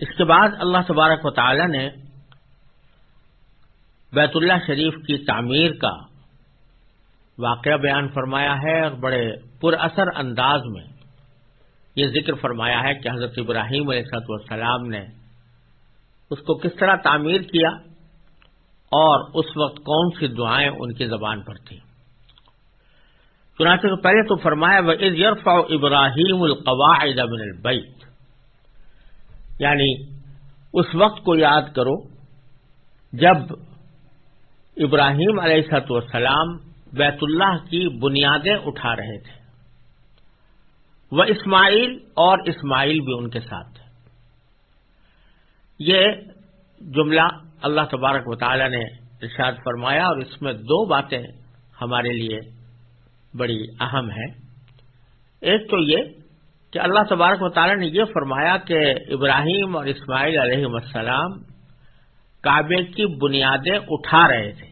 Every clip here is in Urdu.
اس کے بعد اللہ تبارک و تعالی نے بیت اللہ شریف کی تعمیر کا واقعہ بیان فرمایا ہے اور بڑے پر اثر انداز میں یہ ذکر فرمایا ہے کہ حضرت ابراہیم علیہ والسلام نے اس کو کس طرح تعمیر کیا اور اس وقت کون سی دعائیں ان کی زبان پر تھیں۔ چنانچہ پہلے تو فرمایا وہ از یورف ابراہیم القواعد من البیت یعنی اس وقت کو یاد کرو جب ابراہیم علیہ سات والسلام بیت اللہ کی بنیادیں اٹھا رہے تھے۔ وہ اسماعیل اور اسماعیل بھی ان کے ساتھ تھے۔ یہ جملہ اللہ تبارک وطالعہ نے ارشاد فرمایا اور اس میں دو باتیں ہمارے لیے بڑی اہم ہیں۔ ایک تو یہ کہ اللہ تبارک و تعالیٰ نے یہ فرمایا کہ ابراہیم اور اسماعیل علیہ السلام کعبے کی بنیادیں اٹھا رہے تھے۔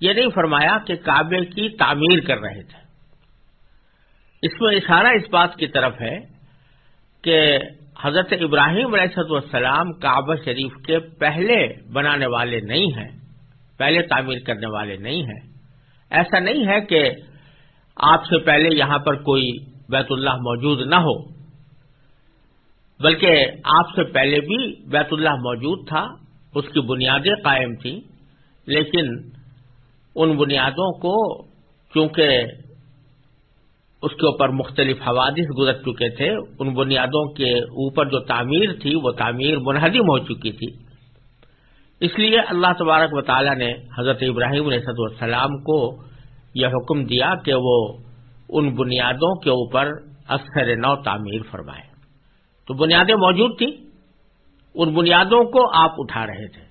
یہ نہیں فرمایا کہ کعبے کی تعمیر کر رہے تھے۔ اس میں اشارہ اس بات کی طرف ہے کہ حضرت ابراہیم علیہ السلام کعبہ شریف کے پہلے بنانے والے نہیں ہیں، پہلے تعمیر کرنے والے نہیں ہیں۔ ایسا نہیں ہے کہ آپ سے پہلے یہاں پر کوئی بیت اللہ موجود نہ ہو۔ بلکہ آپ سے پہلے بھی بیت اللہ موجود تھا، اس کی بنیادیں قائم تھیں، لیکن ان بنیادوں کو چونکہ اس کے اوپر مختلف حوادث گزر چکے تھے، ان بنیادوں کے اوپر جو تعمیر تھی، وہ تعمیر منہدم ہو چکی تھی۔ اس لیے اللہ تبارک و تعالیٰ نے حضرت ابراہیم علیہ السلام کو یہ حکم دیا کہ وہ ان بنیادوں کے اوپر اکثر نو تعمیر فرمائے۔ تو بنیادیں موجود تھیں، ان بنیادوں کو آپ اٹھا رہے تھے۔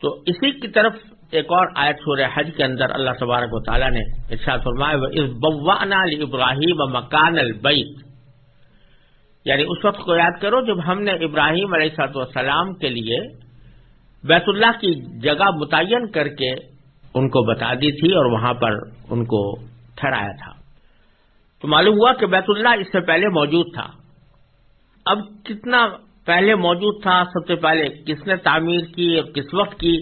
تو اسی کی طرف ایک اور آیت سورہ حج کے اندر اللہ تبارک و تعالیٰ نے ارشاد فرمایا اس بوانا ابراہیم مکان البیت یعنی اس وقت کو یاد کرو جب ہم نے ابراہیم علیہ سات والسلام کے لیے بیت اللہ کی جگہ متعین کر کے ان کو بتا دی تھی اور وہاں پر ان کو ٹھہرایا تھا۔ تو معلوم ہوا کہ بیت اللہ اس سے پہلے موجود تھا۔ اب کتنا پہلے موجود تھا، سب سے پہلے کس نے تعمیر کی، اور کس وقت کی،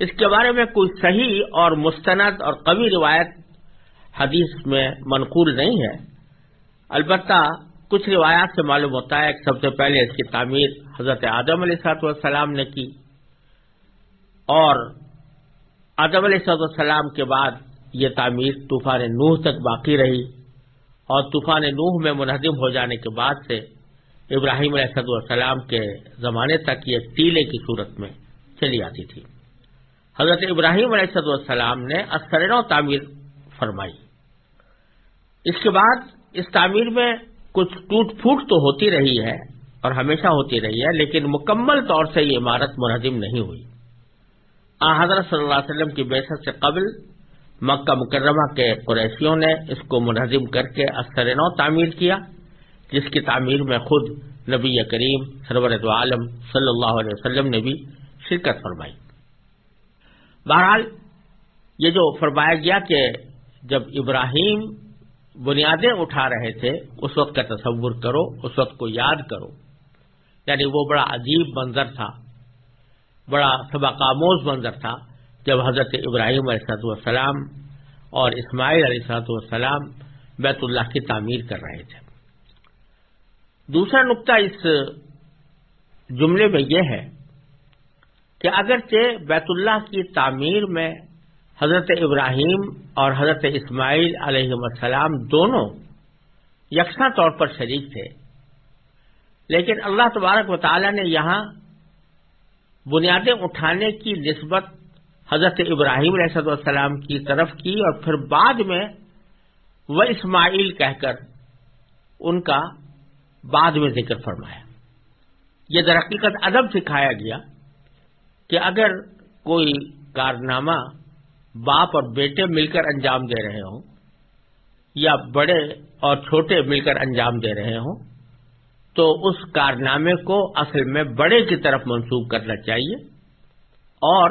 اس کے بارے میں کوئی صحیح اور مستند اور قوی روایت حدیث میں منقور نہیں ہے۔ البتہ کچھ روایات سے معلوم ہوتا ہے کہ سب سے پہلے اس کی تعمیر حضرت آدم علیہ صاحب والسلام نے کی، اور آدم علیہ السلام کے بعد یہ تعمیر طوفان نوح تک باقی رہی اور طوفان نوح میں منہدم ہو جانے کے بعد سے ابراہیم علیہ السلام کے زمانے تک یہ ٹیلے کی صورت میں چلی آتی تھی۔ حضرت ابراہیم علیہ السلام نے اثرنو تعمیر فرمائی۔ اس کے بعد اس تعمیر میں کچھ ٹوٹ پھوٹ تو ہوتی رہی ہے اور ہمیشہ ہوتی رہی ہے، لیکن مکمل طور سے یہ عمارت منہدم نہیں ہوئی۔ حضرت صلی اللہ علیہ وسلم کی بحثت سے قبل مکہ مکرمہ کے قریشیوں نے اس کو منہزم کر کے اثر نو تعمیر کیا، جس کی تعمیر میں خود نبی کریم سرورت عالم صلی اللہ علیہ وسلم نے بھی شرکت فرمائی۔ بہرحال، یہ جو فرمایا گیا کہ جب ابراہیم بنیادیں اٹھا رہے تھے، اس وقت کا تصور کرو، اس وقت کو یاد کرو۔ یعنی وہ بڑا عجیب منظر تھا، بڑا سبق آموز منظر تھا۔ جب حضرت ابراہیم علیہ والسلام اور اسماعیل علیہ صاحب والسلام بیت اللہ کی تعمیر کر رہے تھے۔ دوسرا نقطہ اس جملے میں یہ ہے کہ اگرچہ بیت اللہ کی تعمیر میں حضرت ابراہیم اور حضرت اسماعیل علیہ السلام دونوں یکساں طور پر شریک تھے، لیکن اللہ تبارک و تعالی نے یہاں بنیادیں اٹھانے کی نسبت حضرت ابراہیم علیہ السلام کی طرف کی اور پھر بعد میں وہ اسماعیل کہہ کر ان کا بعد میں ذکر فرمایا۔ یہ درقیقت ادب سکھایا گیا کہ اگر کوئی کارنامہ باپ اور بیٹے مل کر انجام دے رہے ہوں یا بڑے اور چھوٹے مل کر انجام دے رہے ہوں تو اس کارنامے کو اصل میں بڑے کی طرف منسوخ کرنا چاہیے اور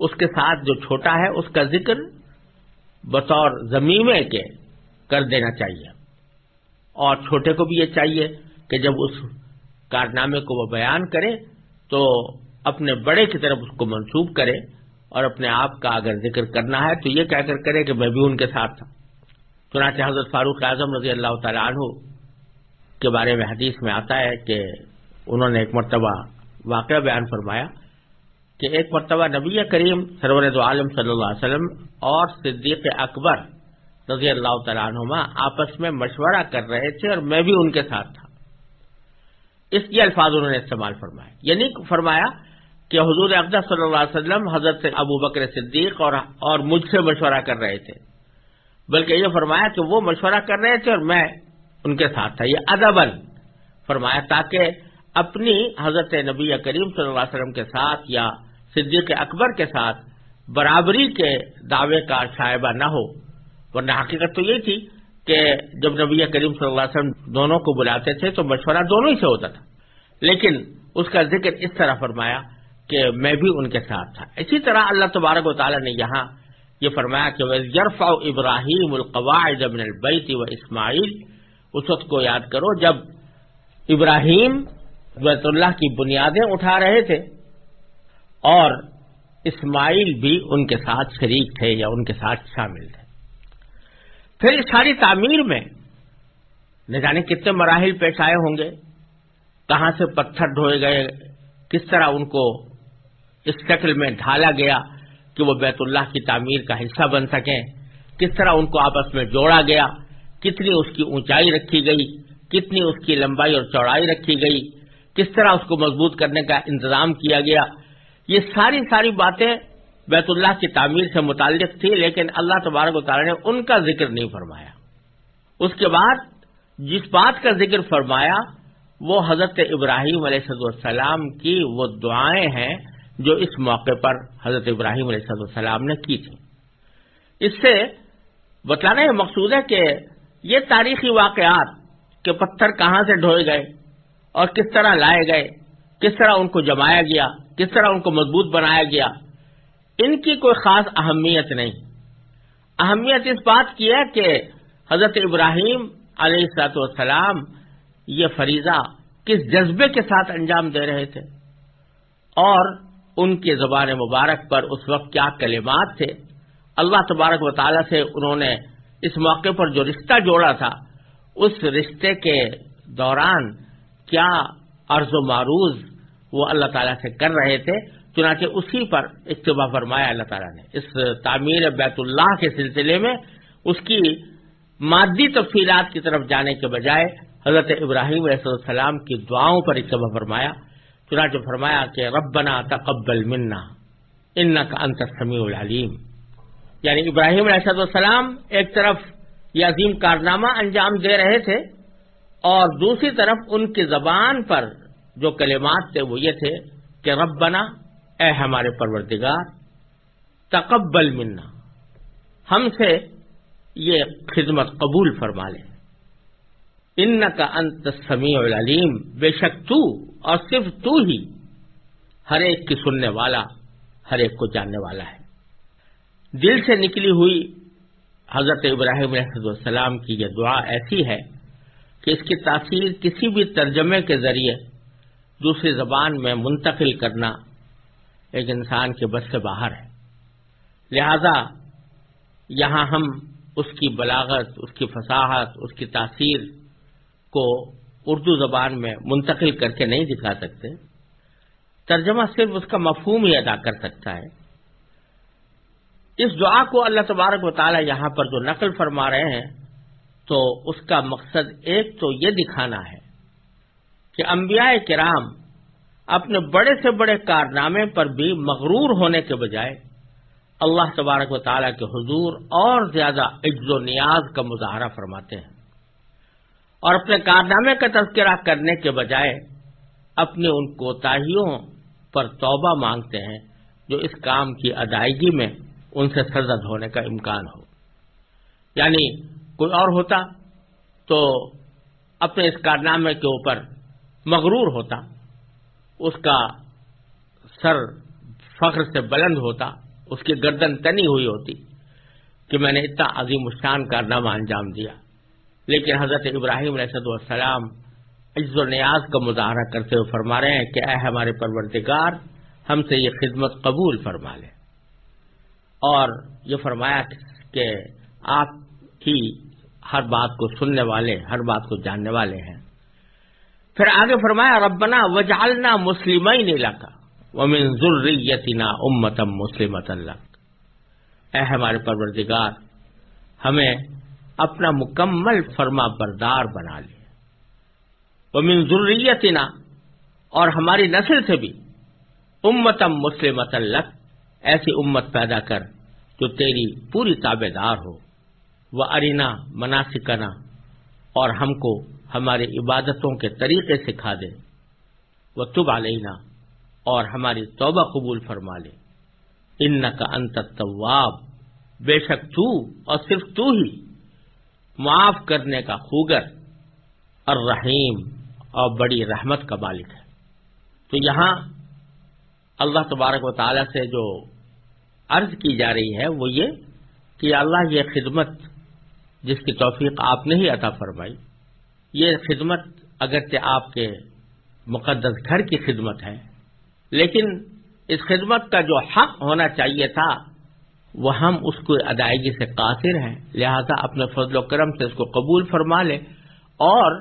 اس کے ساتھ جو چھوٹا ہے، اس کا ذکر بطور زمینے کے کر دینا چاہیے۔ اور چھوٹے کو بھی یہ چاہیے کہ جب اس کارنامے کو وہ بیان کرے، تو اپنے بڑے کی طرف اس کو منسوب کرے اور اپنے آپ کا اگر ذکر کرنا ہے، تو یہ کہہ کر کرے کہ میں بھی ان کے ساتھ تھا۔ چنانچہ حضرت فاروق اعظم رضی اللہ تعالیٰ عنہ کے بارے میں حدیث میں آتا ہے کہ انہوں نے ایک مرتبہ واقعہ بیان فرمایا۔ کہ ایک مرتبہ نبی کریم سرور دو عالم صلی اللہ علیہ وسلم اور صدیق اکبر رضی اللہ تعالیٰ عنہما آپس میں مشورہ کر رہے تھے اور میں بھی ان کے ساتھ تھا۔ اس کے الفاظ انہوں نے استعمال فرمایا یعنی فرمایا کہ حضور اقدہ صلی اللہ علیہ وسلم حضرت ابو بکر صدیق اور اور مجھ سے مشورہ کر رہے تھے۔ بلکہ یہ فرمایا کہ وہ مشورہ کر رہے تھے اور میں ان کے ساتھ تھا۔ یہ ادبن فرمایا تاکہ اپنی حضرت نبی کریم صلی اللہ علیہ وسلم کے ساتھ یا صدیق اکبر کے ساتھ برابری کے دعوے کا شائبہ نہ ہو، ورنہ حقیقت تو یہ تھی کہ جب نبی کریم صلی اللہ علیہ وسلم دونوں کو بلاتے تھے تو مشورہ دونوں ہی سے ہوتا تھا۔ لیکن اس کا ذکر اس طرح فرمایا کہ میں بھی ان کے ساتھ تھا۔ اسی طرح اللہ تبارک و تعالیٰ نے یہاں یہ فرمایا کہ یرف ابراہیم القواعد من البیت و اسماعیل اس وقت کو یاد کرو جب ابراہیم بیت اللہ کی بنیادیں اٹھا رہے تھے۔ اور اسماعیل بھی ان کے ساتھ شریک تھے یا ان کے ساتھ شامل تھے۔ پھر اس ساری تعمیر میں نہ جانے کتنے مراحل پیش آئے ہوں گے، کہاں سے پتھر ڈھوئے گئے، کس طرح ان کو اس شکل میں ڈھالا گیا کہ وہ بیت اللہ کی تعمیر کا حصہ بن سکیں، کس طرح ان کو آپس میں جوڑا گیا، کتنی اس کی اونچائی رکھی گئی، کتنی اس کی لمبائی اور چوڑائی رکھی گئی، کس طرح اس کو مضبوط کرنے کا انتظام کیا گیا یہ ساری ساری باتیں بیت اللہ کی تعمیر سے متعلق تھی، لیکن اللہ تبارک و تعالیٰ نے ان کا ذکر نہیں فرمایا۔ اس کے بعد جس بات کا ذکر فرمایا، وہ حضرت ابراہیم علیہ صد السلام کی وہ دعائیں ہیں جو اس موقع پر حضرت ابراہیم علیہ صد السلام نے کی تھی اس سے بتانا یہ مقصود ہے کہ یہ تاریخی واقعات کہ پتھر کہاں سے ڈھوئے گئے اور کس طرح لائے گئے، کس طرح ان کو جمایا گیا کس طرح ان کو مضبوط بنایا گیا؟ ان کی کوئی خاص اہمیت نہیں۔ اہمیت اس بات کی ہے کہ حضرت ابراہیم علیہ السلاط والسلام یہ فریضہ کس جذبے کے ساتھ انجام دے رہے تھے اور ان کی زبان مبارک پر اس وقت کیا کلمات تھے۔ اللہ تبارک و تعالیٰ سے انہوں نے اس موقع پر جو رشتہ جوڑا تھا، اس رشتے کے دوران کیا عرض و معروض وہ اللہ تعالیٰ سے کر رہے تھے، چنانچہ اسی پر اجتباع فرمایا اللہ تعالیٰ نے۔ اس تعمیر بیت اللہ کے سلسلے میں اس کی مادی تفصیلات کی طرف جانے کے بجائے حضرت ابراہیم علیہ السلام کی دعاؤں پر اجتباع فرمایا۔ چنانچہ فرمایا کہ ربنا تقبل منا ان کا انت سمیع العلیم۔ یعنی ابراہیم علیہ السلام ایک طرف یہ عظیم کارنامہ انجام دے رہے تھے اور دوسری طرف ان کی زبان پر جو کلمات تھے وہ یہ تھے کہ ربنا، اے ہمارے پروردگار، تقبل منا۔ ہم سے یہ خدمت قبول فرما لیں ان کا انت سمیع العلیم۔ بے شک تو اور صرف تو ہی ہر ایک کی سننے والا، ہر ایک کو جاننے والا ہے۔ دل سے نکلی ہوئی حضرت ابراہیم علیہ السلام کی یہ دعا ایسی ہے کہ اس کی تاثیر کسی بھی ترجمے کے ذریعے دوسری زبان میں منتقل کرنا ایک انسان کے بس سے باہر ہے۔ لہذا یہاں ہم اس کی بلاغت، اس کی فصاحت، اس کی تاثیر کو اردو زبان میں منتقل کر کے نہیں دکھا سکتے۔ ترجمہ صرف اس کا مفہوم ہی ادا کر سکتا ہے۔ اس دعا کو اللہ تبارک و تعالی یہاں پر جو نقل فرما رہے ہیں، تو اس کا مقصد ایک تو یہ دکھانا ہے کہ انبیاء کرام اپنے بڑے سے بڑے کارنامے پر بھی مغرور ہونے کے بجائے اللہ تبارک و تعالیٰ کے حضور اور زیادہ عجز و نیاز کا مظاہرہ فرماتے ہیں اور اپنے کارنامے کا تذکرہ کرنے کے بجائے اپنے ان کوتاہیوں پر توبہ مانگتے ہیں جو اس کام کی ادائیگی میں ان سے سرزد ہونے کا امکان ہو۔ یعنی کوئی اور ہوتا تو اپنے اس کارنامے کے اوپر مغرور ہوتا، اس کا سر فخر سے بلند ہوتا، اس کی گردن تنی ہوئی ہوتی کہ میں نے اتنا عظیم الشان کارنامہ انجام دیا۔ لیکن حضرت ابراہیم علیہ السلام عز و نیاز کا مظاہرہ کرتے ہوئے فرما رہے ہیں کہ اے ہمارے پرورتگار ہم سے یہ خدمت قبول فرما لے۔ اور یہ فرمایا کہ آپ ہی ہر بات کو سننے والے، ہر بات کو جاننے والے ہیں۔ پھر آگے فرمایا، ربنا وجالنا مسلم ہی نہیں لگا امتم مسلمت اللہ اے ہمارے پروردگار، ہمیں اپنا مکمل فرما بردار بنا لے۔ وہ منظریتنا اور ہماری نسل سے بھی امتم مسلمت اللہ ایسی امت پیدا کر جو تیری پوری تابے دار ہو۔ وہ ارینا مناسکنا، اور ہم کو ہماری عبادتوں کے طریقے سکھا دے۔ وہ تب علینا، اور ہماری توبہ قبول فرما لے۔ ان کا انت طواب بے شک تو اور صرف تو ہی معاف کرنے کا خوگر اور رحیم اور بڑی رحمت کا بالک ہے۔ تو یہاں اللہ تبارک و تعالی سے جو عرض کی جا رہی ہے وہ یہ کہ اللہ یہ خدمت جس کی توفیق آپ نے ہی عطا فرمائی یہ خدمت اگرچہ آپ کے مقدس گھر کی خدمت ہے، لیکن اس خدمت کا جو حق ہونا چاہیے تھا، وہ ہم اس کو ادائیگی سے قاصر ہیں۔ لہذا اپنے فضل و کرم سے اس کو قبول فرما لے اور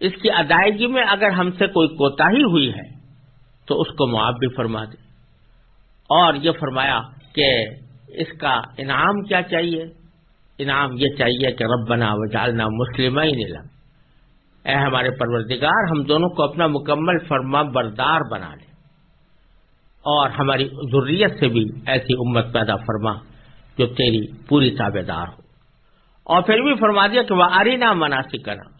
اس کی ادائیگی میں اگر ہم سے کوئی کوتا ہی ہوئی ہے، تو اس کو معاف بھی فرما دے اور یہ فرمایا کہ اس کا انعام کیا چاہیے؟ انعام یہ چاہیے کہ رب بنا وجالنا مسلم ہی اے ہمارے پروردگار، ہم دونوں کو اپنا مکمل فرما بردار بنا لیں اور ہماری ضروریت سے بھی ایسی امت پیدا فرما جو تیری پوری تابے دار ہو۔ اور پھر بھی فرما دیا کہ وہ آرینا مناسب کرنا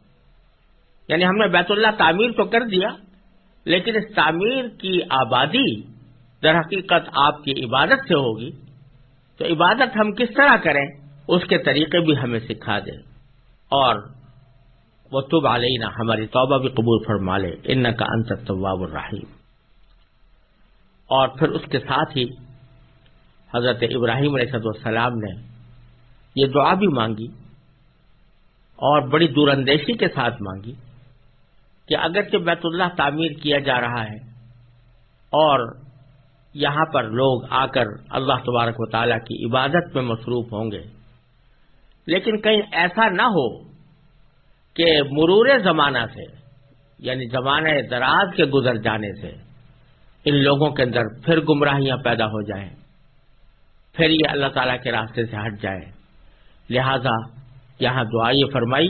یعنی ہم نے بیت اللہ تعمیر تو کر دیا، لیکن اس تعمیر کی آبادی در حقیقت آپ کی عبادت سے ہوگی۔ تو عبادت ہم کس طرح کریں، اس کے طریقے بھی ہمیں سکھا دیں اور وہ تب علینا ہماری توبہ بھی قبول فرما لے ان کا انت طواب الرحیم۔ اور پھر اس کے ساتھ ہی حضرت ابراہیم علیہ السلام نے یہ دعا بھی مانگی اور بڑی دور اندیشی کے ساتھ مانگی کہ اگرچہ بیت اللہ تعمیر کیا جا رہا ہے اور یہاں پر لوگ آ کر اللہ تبارک و تعالیٰ کی عبادت میں مصروف ہوں گے، لیکن کہیں ایسا نہ ہو کہ مرور زمانہ سے یعنی زمانہ دراز کے گزر جانے سے، ان لوگوں کے اندر پھر گمراہیاں پیدا ہو جائیں۔ پھر یہ اللہ تعالیٰ کے راستے سے ہٹ جائے لہذا یہاں دعائیں فرمائی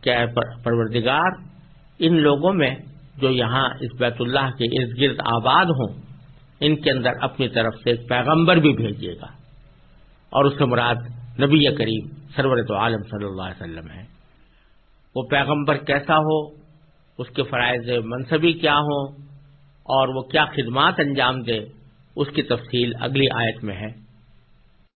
کہ پروردگار، ان لوگوں میں جو یہاں اس بیت اللہ کے ارد گرد آباد ہوں، ان کے اندر اپنی طرف سے ایک پیغمبر بھی بھیجیے گا۔ اور اس سے مراد نبی کریم سرور تو عالم صلی اللہ علیہ وسلم ہے وہ پیغمبر کیسا ہو، اس کے فرائض منصبی کیا ہوں، اور وہ کیا خدمات انجام دے، اس کی تفصیل اگلی آیت میں ہے۔